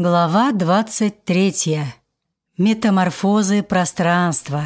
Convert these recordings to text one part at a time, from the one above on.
Глава 23. Метаморфозы пространства.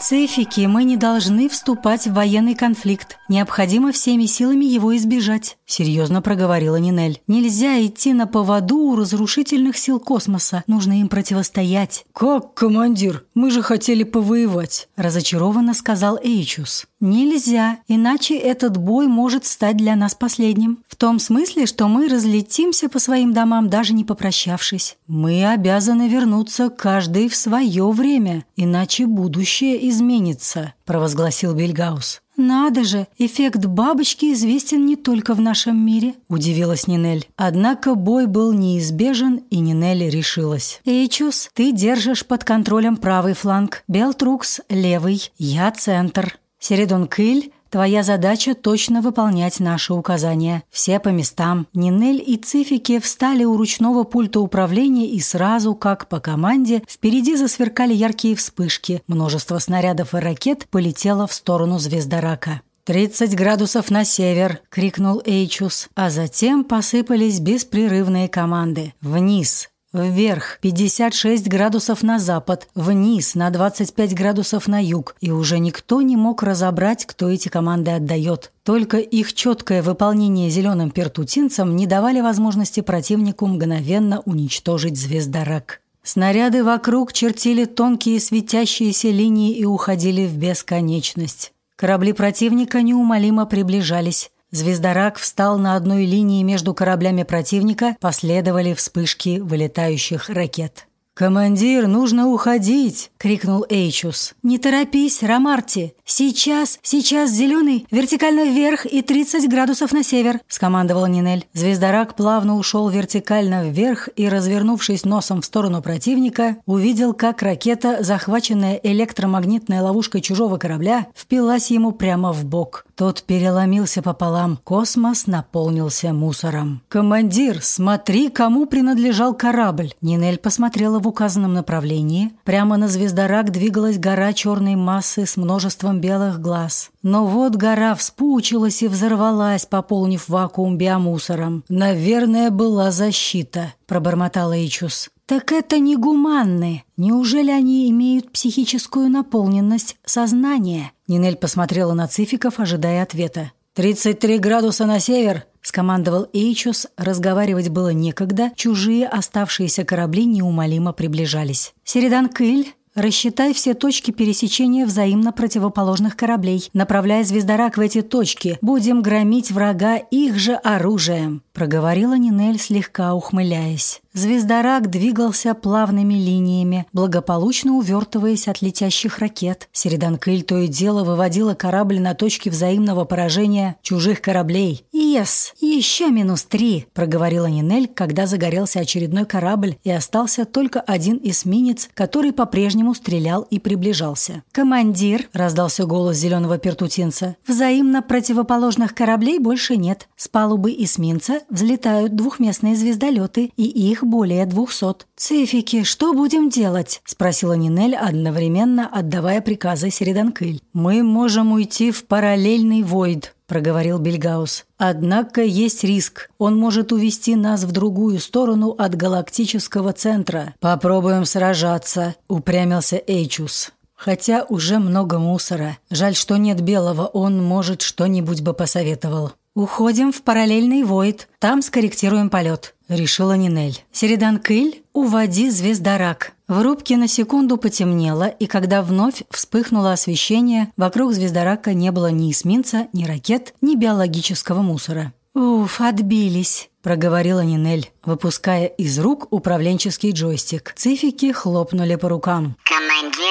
Цифики, мы не должны вступать в военный конфликт. Необходимо всеми силами его избежать, серьезно проговорила Нинель. Нельзя идти на поводу у разрушительных сил космоса. Нужно им противостоять. Как, командир? Мы же хотели повоевать, разочарованно сказал Эйчус. Нельзя, иначе этот бой может стать для нас последним. В том смысле, что мы разлетимся по своим домам, даже не попрощавшись. Мы обязаны вернуться каждый в свое время, иначе будущее изменится», – провозгласил Бельгаус. «Надо же, эффект бабочки известен не только в нашем мире», – удивилась Нинель. Однако бой был неизбежен, и Нинель решилась. «Эйчус, ты держишь под контролем правый фланг, Белтрукс – левый, я – центр. Середон Кыль Твоя задача точно выполнять наши указания. Все по местам. Нинель и Цифики встали у ручного пульта управления и сразу, как по команде, впереди засверкали яркие вспышки. Множество снарядов и ракет полетело в сторону звездорака. «Тридцать градусов на север!» – крикнул Эйчус. А затем посыпались беспрерывные команды. «Вниз! Вверх 56 градусов на запад, вниз на 25 градусов на юг, и уже никто не мог разобрать, кто эти команды отдает. Только их четкое выполнение зеленым пертутинцам не давали возможности противнику мгновенно уничтожить звездорак. Снаряды вокруг чертили тонкие светящиеся линии и уходили в бесконечность. Корабли противника неумолимо приближались. Звездорак встал на одной линии между кораблями противника, последовали вспышки вылетающих ракет. «Командир, нужно уходить!» – крикнул Эйчус. «Не торопись, Ромарти! Сейчас, сейчас зеленый, вертикально вверх и 30 градусов на север!» – скомандовал Нинель. Звездорак плавно ушел вертикально вверх и, развернувшись носом в сторону противника, увидел, как ракета, захваченная электромагнитной ловушкой чужого корабля, впилась ему прямо в бок. Тот переломился пополам. Космос наполнился мусором. «Командир, смотри, кому принадлежал корабль!» Нинель посмотрела в указанном направлении прямо на звездорак двигалась гора черной массы с множеством белых глаз. Но вот гора вспучилась и взорвалась, пополнив вакуум биомусором. «Наверное, была защита», – пробормотал Эйчус. «Так это не гуманны. Неужели они имеют психическую наполненность сознания?» Нинель посмотрела на цификов, ожидая ответа. «Тридцать три градуса на север!» – скомандовал Эйчус. Разговаривать было некогда, чужие оставшиеся корабли неумолимо приближались. «Середан Кыль!» Рассчитай все точки пересечения взаимно противоположных кораблей. Направляя звездорак в эти точки, будем громить врага их же оружием», – проговорила Нинель, слегка ухмыляясь. Звездорак двигался плавными линиями, благополучно увертываясь от летящих ракет. Середанкыль то и дело выводила корабль на точки взаимного поражения чужих кораблей. «Ес, еще минус три», – проговорила Нинель, когда загорелся очередной корабль и остался только один эсминец, который по-прежнему стрелял и приближался. «Командир», – раздался голос зеленого пертутинца, – «взаимно противоположных кораблей больше нет. С палубы эсминца взлетают двухместные звездолеты, и их более двухсот. «Цифики, что будем делать?» – спросила Нинель, одновременно отдавая приказы Середанкыль. «Мы можем уйти в параллельный войд», – проговорил Бельгаус. «Однако есть риск. Он может увести нас в другую сторону от галактического центра. Попробуем сражаться», – упрямился Эйчус. «Хотя уже много мусора. Жаль, что нет белого, он, может, что-нибудь бы посоветовал». «Уходим в параллельный войд. Там скорректируем полет», — решила Нинель. «Середан Кыль, уводи звездорак». В рубке на секунду потемнело, и когда вновь вспыхнуло освещение, вокруг звездорака не было ни эсминца, ни ракет, ни биологического мусора. «Уф, отбились», – проговорила Нинель, выпуская из рук управленческий джойстик. Цифики хлопнули по рукам. «Командир,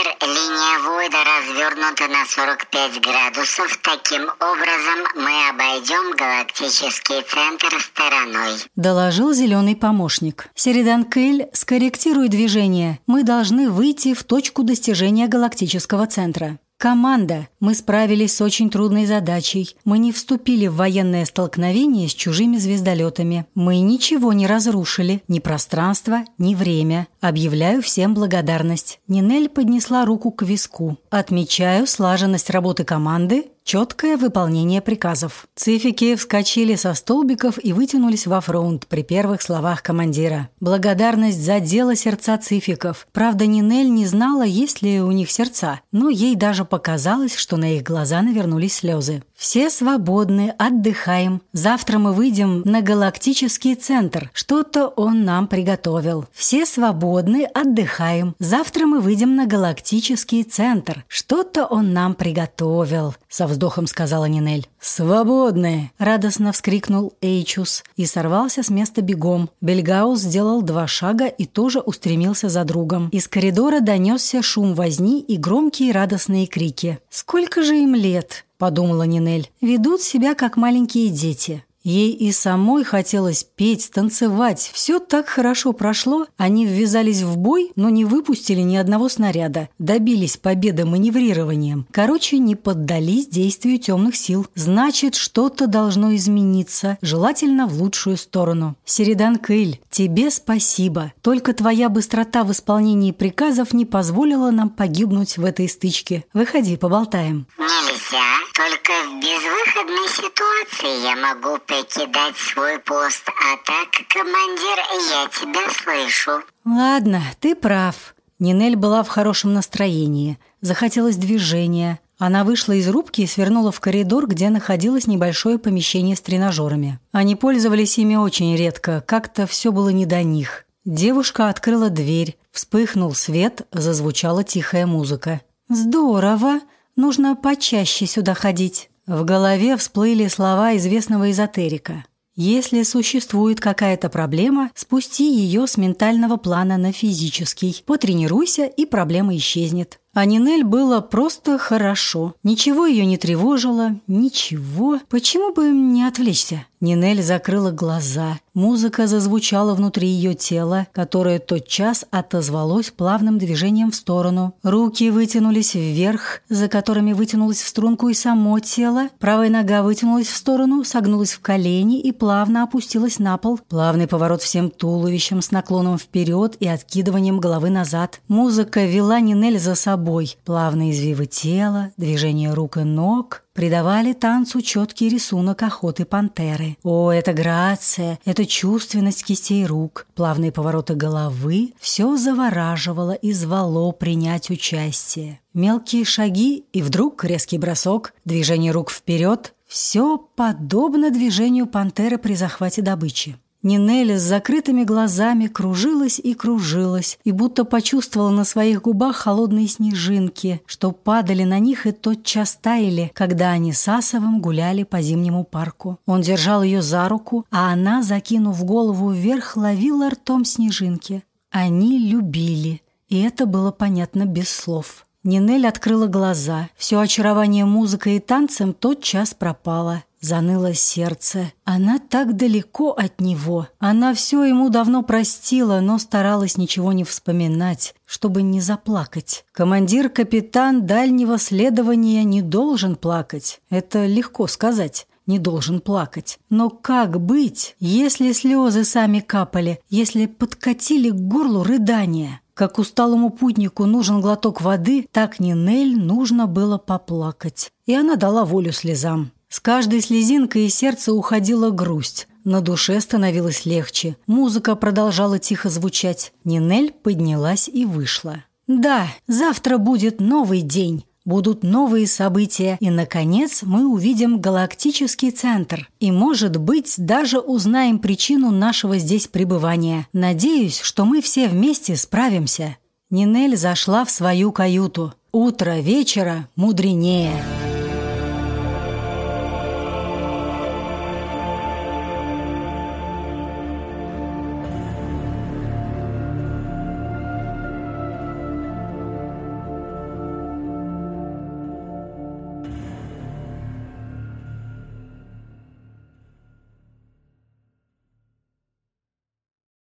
Войда развернута на 45 градусов. Таким образом, мы обойдем галактический центр стороной», – доложил зеленый помощник. «Середан Кыль, скорректируй движение. Мы должны выйти в точку достижения галактического центра». Команда, мы справились с очень трудной задачей. Мы не вступили в военное столкновение с чужими звездолетами. Мы ничего не разрушили, ни пространство, ни время. Объявляю всем благодарность. Нинель поднесла руку к виску. Отмечаю слаженность работы команды Четкое выполнение приказов. Цифики вскочили со столбиков и вытянулись во фронт при первых словах командира. Благодарность задела сердца цификов. Правда, Нинель не знала, есть ли у них сердца, но ей даже показалось, что на их глаза навернулись слезы. «Все свободны, отдыхаем. Завтра мы выйдем на галактический центр. Что-то он нам приготовил. Все свободны, отдыхаем. Завтра мы выйдем на галактический центр. Что-то он нам приготовил», — со вздохом сказала Нинель. «Свободны!» — радостно вскрикнул Эйчус и сорвался с места бегом. Бельгаус сделал два шага и тоже устремился за другом. Из коридора донесся шум возни и громкие радостные крики. «Сколько же им лет?» Подумала Нинель, ведут себя как маленькие дети. Ей и самой хотелось петь, танцевать. Все так хорошо прошло. Они ввязались в бой, но не выпустили ни одного снаряда. Добились победы маневрированием. Короче, не поддались действию темных сил. Значит, что-то должно измениться. Желательно в лучшую сторону. Середан Кыль, тебе спасибо. Только твоя быстрота в исполнении приказов не позволила нам погибнуть в этой стычке. Выходи, поболтаем. Нельзя. Только в безвыходной ситуации я могу покидать свой пост, а так, командир, я тебя слышу. Ладно, ты прав. Нинель была в хорошем настроении. Захотелось движения. Она вышла из рубки и свернула в коридор, где находилось небольшое помещение с тренажерами. Они пользовались ими очень редко, как-то все было не до них. Девушка открыла дверь, вспыхнул свет, зазвучала тихая музыка. «Здорово! Нужно почаще сюда ходить». В голове всплыли слова известного эзотерика. Если существует какая-то проблема, спусти ее с ментального плана на физический. Потренируйся, и проблема исчезнет. А Нинель было просто хорошо. Ничего ее не тревожило, ничего. Почему бы не отвлечься? Нинель закрыла глаза. Музыка зазвучала внутри ее тела, которое тотчас отозвалось плавным движением в сторону. Руки вытянулись вверх, за которыми вытянулось в струнку и само тело. Правая нога вытянулась в сторону, согнулась в колени и плавно опустилась на пол. Плавный поворот всем туловищем с наклоном вперед и откидыванием головы назад. Музыка вела Нинель за собой. Плавные извивы тела, движение рук и ног, придавали танцу четкий рисунок охоты пантеры. О, эта грация, эта чувственность кистей рук, плавные повороты головы – все завораживало и звало принять участие. Мелкие шаги и вдруг резкий бросок, движение рук вперед – все подобно движению пантеры при захвате добычи. Нинеля с закрытыми глазами кружилась и кружилась, и будто почувствовала на своих губах холодные снежинки, что падали на них и тотчас таяли, когда они с Асовым гуляли по зимнему парку. Он держал ее за руку, а она, закинув голову вверх, ловила ртом снежинки. Они любили, и это было понятно без слов. Нинель открыла глаза. Все очарование музыкой и танцем тотчас пропало. Заныло сердце. Она так далеко от него. Она все ему давно простила, но старалась ничего не вспоминать, чтобы не заплакать. Командир-капитан дальнего следования не должен плакать. Это легко сказать не должен плакать. Но как быть, если слезы сами капали, если подкатили к горлу рыдания? Как усталому путнику нужен глоток воды, так Нинель нужно было поплакать. И она дала волю слезам. С каждой слезинкой из сердца уходила грусть. На душе становилось легче. Музыка продолжала тихо звучать. Нинель поднялась и вышла. «Да, завтра будет новый день. Будут новые события, и, наконец, мы увидим галактический центр. И, может быть, даже узнаем причину нашего здесь пребывания. Надеюсь, что мы все вместе справимся». Нинель зашла в свою каюту. «Утро вечера мудренее».